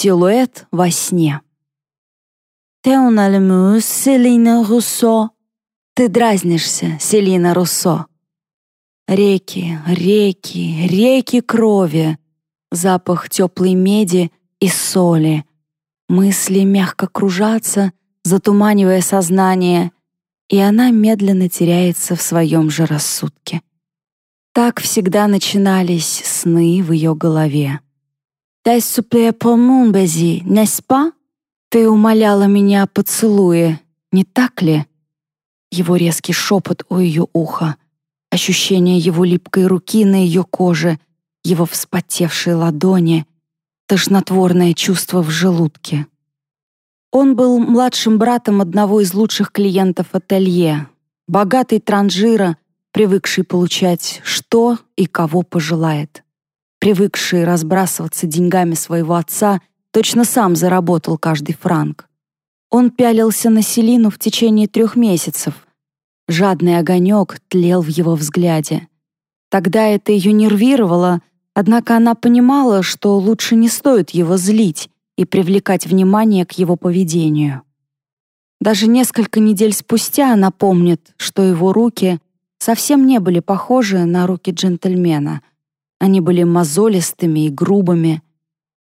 Силуэт во сне. «Теон альмус, Селина Руссо». «Ты дразнишься, Селина Руссо». Реки, реки, реки крови, запах теплой меди и соли. Мысли мягко кружатся, затуманивая сознание, и она медленно теряется в своем же рассудке. Так всегда начинались сны в ее голове. «Дай супле помун, Бези, неспа?» «Ты умоляла меня о поцелуе, не так ли?» Его резкий шепот у ее уха, ощущение его липкой руки на ее коже, его вспотевшие ладони, тошнотворное чувство в желудке. Он был младшим братом одного из лучших клиентов ателье, богатый транжира, привыкший получать что и кого пожелает. Привыкший разбрасываться деньгами своего отца, точно сам заработал каждый франк. Он пялился на Селину в течение трех месяцев. Жадный огонек тлел в его взгляде. Тогда это ее нервировало, однако она понимала, что лучше не стоит его злить, и привлекать внимание к его поведению. Даже несколько недель спустя она помнит, что его руки совсем не были похожи на руки джентльмена. Они были мозолистыми и грубыми.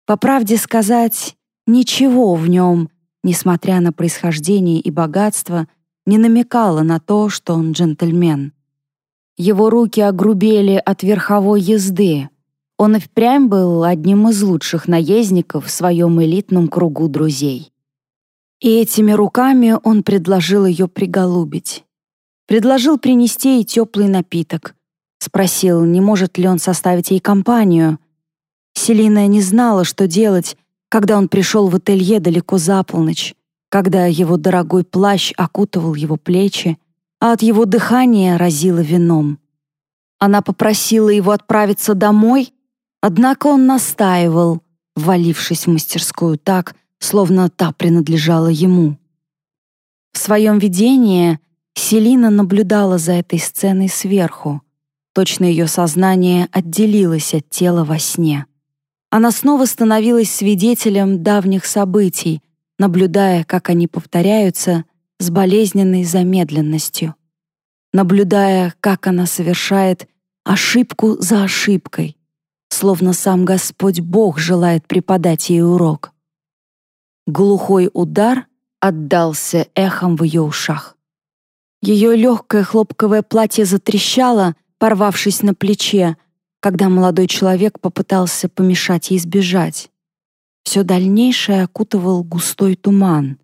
По правде сказать, ничего в нем, несмотря на происхождение и богатство, не намекало на то, что он джентльмен. Его руки огрубели от верховой езды, он и впрямь был одним из лучших наездников в своем элитном кругу друзей. И этими руками он предложил ее приголубить. Предложил принести ей теплый напиток. Спросил, не может ли он составить ей компанию. Селина не знала, что делать, когда он пришел в ателье далеко за полночь, когда его дорогой плащ окутывал его плечи, а от его дыхания разило вином. Она попросила его отправиться домой, Однако он настаивал, ввалившись в мастерскую так, словно та принадлежала ему. В своем видении Селина наблюдала за этой сценой сверху. Точно ее сознание отделилось от тела во сне. Она снова становилась свидетелем давних событий, наблюдая, как они повторяются с болезненной замедленностью. Наблюдая, как она совершает ошибку за ошибкой, словно сам Господь Бог желает преподать ей урок. Глухой удар отдался эхом в ее ушах. Ее легкое хлопковое платье затрещало, порвавшись на плече, когда молодой человек попытался помешать ей сбежать. Все дальнейшее окутывал густой туман.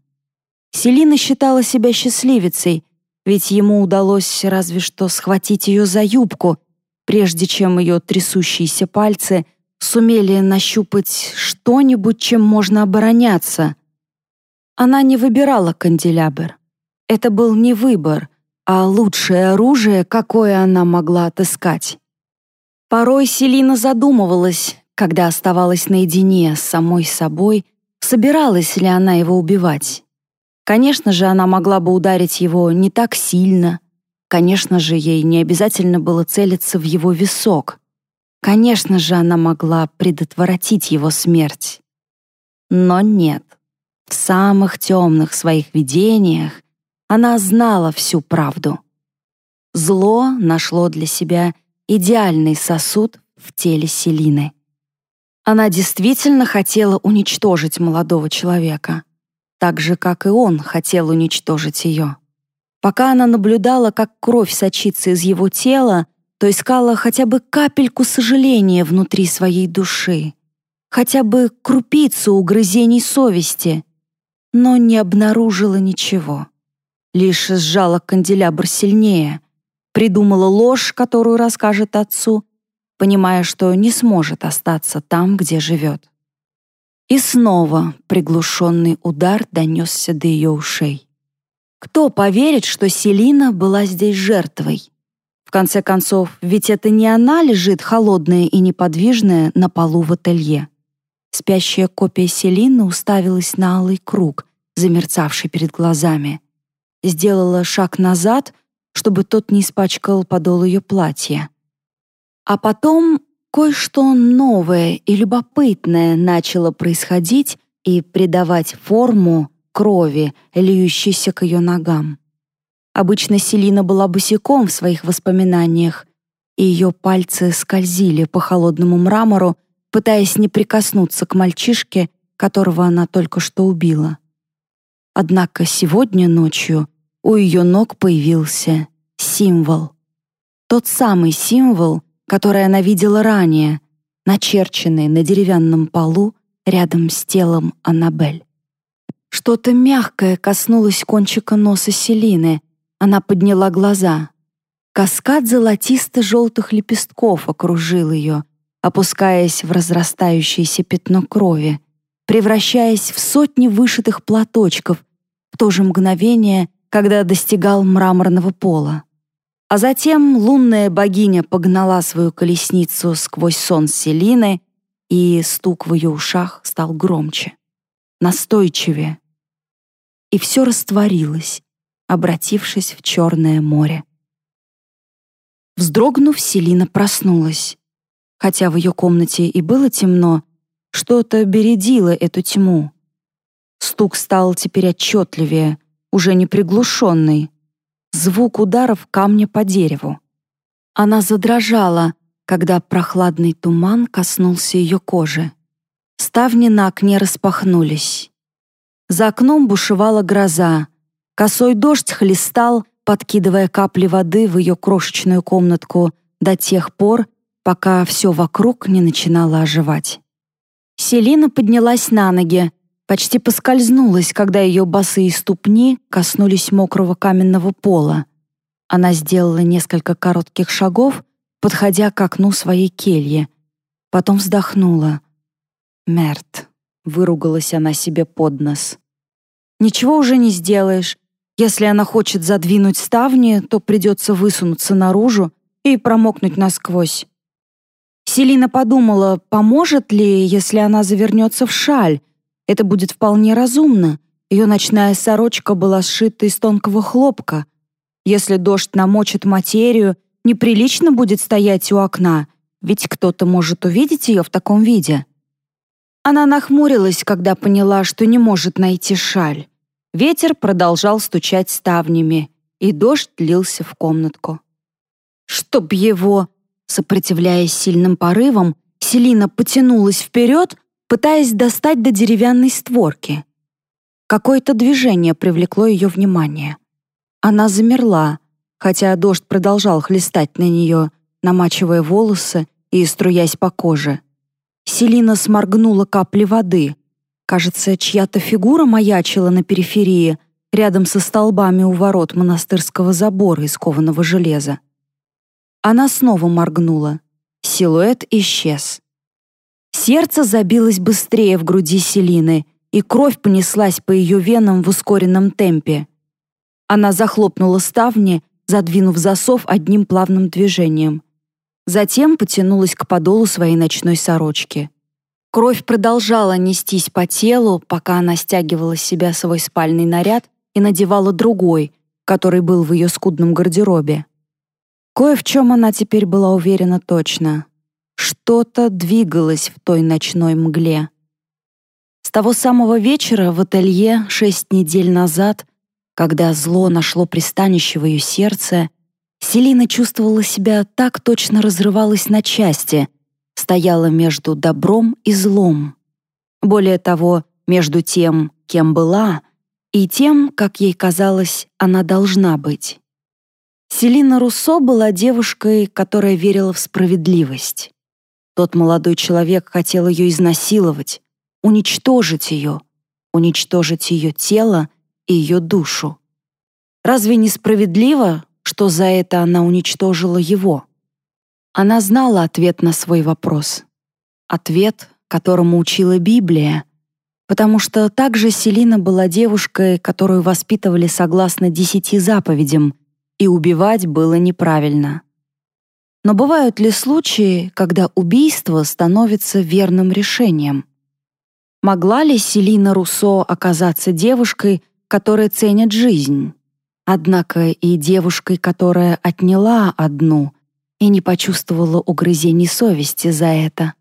Селина считала себя счастливицей, ведь ему удалось разве что схватить ее за юбку — прежде чем ее трясущиеся пальцы сумели нащупать что-нибудь, чем можно обороняться. Она не выбирала канделябр. Это был не выбор, а лучшее оружие, какое она могла отыскать. Порой Селина задумывалась, когда оставалась наедине с самой собой, собиралась ли она его убивать. Конечно же, она могла бы ударить его не так сильно, Конечно же, ей не обязательно было целиться в его висок. Конечно же, она могла предотвратить его смерть. Но нет. В самых темных своих видениях она знала всю правду. Зло нашло для себя идеальный сосуд в теле Селины. Она действительно хотела уничтожить молодого человека, так же, как и он хотел уничтожить ее. Пока она наблюдала, как кровь сочится из его тела, то искала хотя бы капельку сожаления внутри своей души, хотя бы крупицу угрызений совести, но не обнаружила ничего. Лишь сжала канделябр сильнее, придумала ложь, которую расскажет отцу, понимая, что не сможет остаться там, где живет. И снова приглушенный удар донесся до ее ушей. Кто поверит, что Селина была здесь жертвой? В конце концов, ведь это не она лежит холодная и неподвижная на полу в ателье. Спящая копия Селины уставилась на алый круг, замерцавший перед глазами. Сделала шаг назад, чтобы тот не испачкал подол ее платья. А потом кое-что новое и любопытное начало происходить и придавать форму крови, льющейся к ее ногам. Обычно Селина была босиком в своих воспоминаниях, и ее пальцы скользили по холодному мрамору, пытаясь не прикоснуться к мальчишке, которого она только что убила. Однако сегодня ночью у ее ног появился символ. Тот самый символ, который она видела ранее, начерченный на деревянном полу рядом с телом Аннабель. Что-то мягкое коснулось кончика носа Селины. Она подняла глаза. Каскад золотисто-желтых лепестков окружил ее, опускаясь в разрастающееся пятно крови, превращаясь в сотни вышитых платочков в то же мгновение, когда достигал мраморного пола. А затем лунная богиня погнала свою колесницу сквозь сон Селины, и стук в ее ушах стал громче, настойчивее. И все растворилось, обратившись в Черное море. Вздрогнув, Селина проснулась. Хотя в ее комнате и было темно, что-то бередило эту тьму. Стук стал теперь отчетливее, уже не приглушенный. Звук ударов камня по дереву. Она задрожала, когда прохладный туман коснулся ее кожи. Ставни на окне распахнулись. За окном бушевала гроза. Косой дождь хлестал, подкидывая капли воды в ее крошечную комнатку до тех пор, пока все вокруг не начинало оживать. Селина поднялась на ноги, почти поскользнулась, когда ее босые ступни коснулись мокрого каменного пола. Она сделала несколько коротких шагов, подходя к окну своей кельи. Потом вздохнула. «Мерт», — выругалась она себе под нос. «Ничего уже не сделаешь. Если она хочет задвинуть ставни, то придется высунуться наружу и промокнуть насквозь. Селина подумала, поможет ли, если она завернется в шаль. Это будет вполне разумно. Ее ночная сорочка была сшита из тонкого хлопка. Если дождь намочит материю, неприлично будет стоять у окна, ведь кто-то может увидеть ее в таком виде. Она нахмурилась, когда поняла, что не может найти шаль. Ветер продолжал стучать ставнями, и дождь лился в комнатку. «Чтоб его!» Сопротивляясь сильным порывам, Селина потянулась вперед, пытаясь достать до деревянной створки. Какое-то движение привлекло ее внимание. Она замерла, хотя дождь продолжал хлестать на нее, намачивая волосы и струясь по коже. Селина сморгнула капли воды. Кажется, чья-то фигура маячила на периферии, рядом со столбами у ворот монастырского забора из кованого железа. Она снова моргнула. Силуэт исчез. Сердце забилось быстрее в груди Селины, и кровь понеслась по ее венам в ускоренном темпе. Она захлопнула ставни, задвинув засов одним плавным движением. Затем потянулась к подолу своей ночной сорочки. Кровь продолжала нестись по телу, пока она стягивала с себя свой спальный наряд и надевала другой, который был в ее скудном гардеробе. Кое в чем она теперь была уверена точно. Что-то двигалось в той ночной мгле. С того самого вечера в ателье шесть недель назад, когда зло нашло пристанище в ее сердце, Селина чувствовала себя так точно разрывалась на части, стояла между добром и злом. Более того, между тем, кем была, и тем, как ей казалось, она должна быть. Селина Руссо была девушкой, которая верила в справедливость. Тот молодой человек хотел ее изнасиловать, уничтожить ее, уничтожить ее тело и ее душу. Разве не справедливо, что за это она уничтожила его? Она знала ответ на свой вопрос. Ответ, которому учила Библия, потому что также Селина была девушкой, которую воспитывали согласно десяти заповедям, и убивать было неправильно. Но бывают ли случаи, когда убийство становится верным решением? Могла ли Селина Руссо оказаться девушкой, которая ценит жизнь? Однако и девушкой, которая отняла одну, и не почувствовала угрызений совести за это.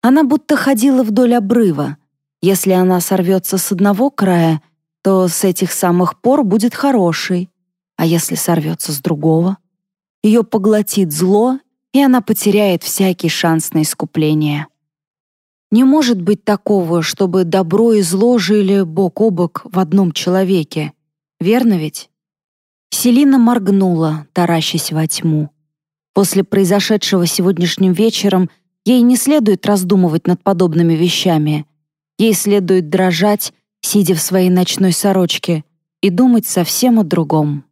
Она будто ходила вдоль обрыва. Если она сорвется с одного края, то с этих самых пор будет хорошей, а если сорвется с другого, ее поглотит зло, и она потеряет всякий шанс на искупление. Не может быть такого, чтобы добро и зло жили бок о бок в одном человеке. Верно ведь? Селина моргнула, таращась во тьму. После произошедшего сегодняшним вечером ей не следует раздумывать над подобными вещами. Ей следует дрожать, сидя в своей ночной сорочке, и думать совсем о другом.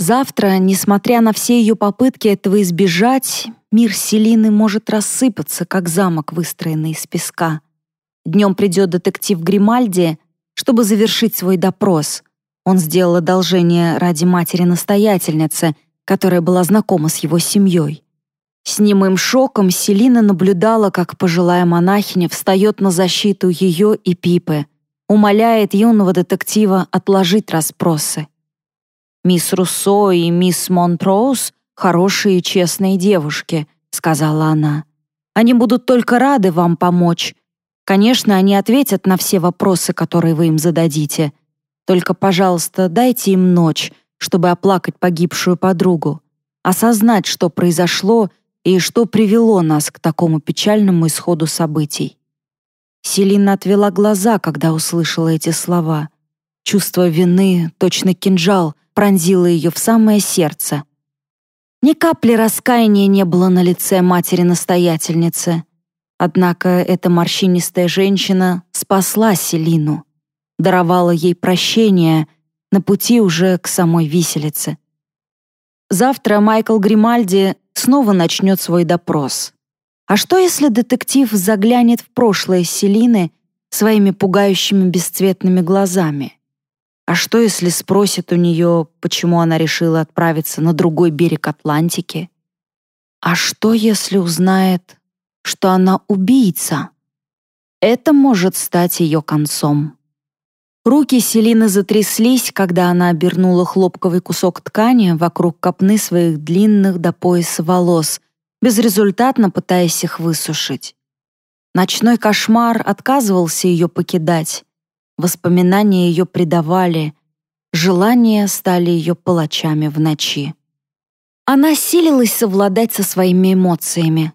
Завтра, несмотря на все ее попытки этого избежать, мир Селины может рассыпаться, как замок, выстроенный из песка. Днем придет детектив Гримальди, чтобы завершить свой допрос. Он сделал одолжение ради матери-настоятельницы — которая была знакома с его семьей. С немым шоком Селина наблюдала, как пожилая монахиня встает на защиту ее и Пипы, умоляет юного детектива отложить расспросы. «Мисс Руссо и мисс Монтроуз — хорошие честные девушки», — сказала она. «Они будут только рады вам помочь. Конечно, они ответят на все вопросы, которые вы им зададите. Только, пожалуйста, дайте им ночь, чтобы оплакать погибшую подругу, осознать, что произошло и что привело нас к такому печальному исходу событий. Селина отвела глаза, когда услышала эти слова. Чувство вины, точно кинжал, пронзило ее в самое сердце. Ни капли раскаяния не было на лице матери-настоятельницы. Однако эта морщинистая женщина спасла Селину, даровала ей прощение — на пути уже к самой виселице. Завтра Майкл Гримальди снова начнет свой допрос. А что, если детектив заглянет в прошлое Селины своими пугающими бесцветными глазами? А что, если спросит у нее, почему она решила отправиться на другой берег Атлантики? А что, если узнает, что она убийца? Это может стать ее концом. Руки Селины затряслись, когда она обернула хлопковый кусок ткани вокруг копны своих длинных до пояса волос, безрезультатно пытаясь их высушить. Ночной кошмар отказывался ее покидать. Воспоминания ее предавали, желания стали ее палачами в ночи. Она силилась совладать со своими эмоциями.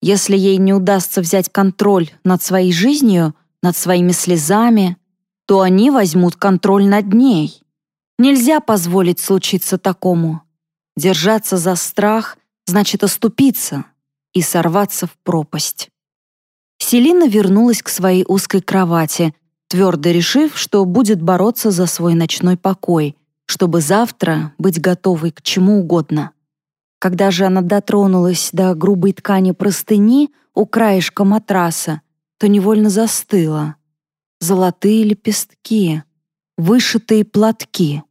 Если ей не удастся взять контроль над своей жизнью, над своими слезами, то они возьмут контроль над ней. Нельзя позволить случиться такому. Держаться за страх значит оступиться и сорваться в пропасть. Селина вернулась к своей узкой кровати, твердо решив, что будет бороться за свой ночной покой, чтобы завтра быть готовой к чему угодно. Когда же она дотронулась до грубой ткани простыни у краешка матраса, то невольно застыла золотые лепестки, вышитые платки.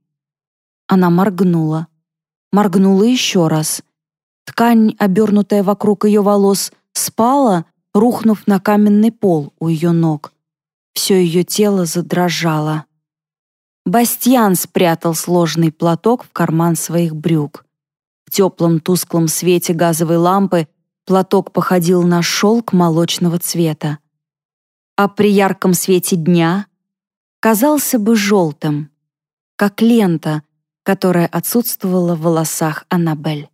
Она моргнула. Моргнула еще раз. Ткань, обернутая вокруг ее волос, спала, рухнув на каменный пол у ее ног. Все ее тело задрожало. Бастьян спрятал сложный платок в карман своих брюк. В теплом тусклом свете газовой лампы платок походил на шелк молочного цвета а при ярком свете дня казался бы желтым, как лента, которая отсутствовала в волосах Аннабель.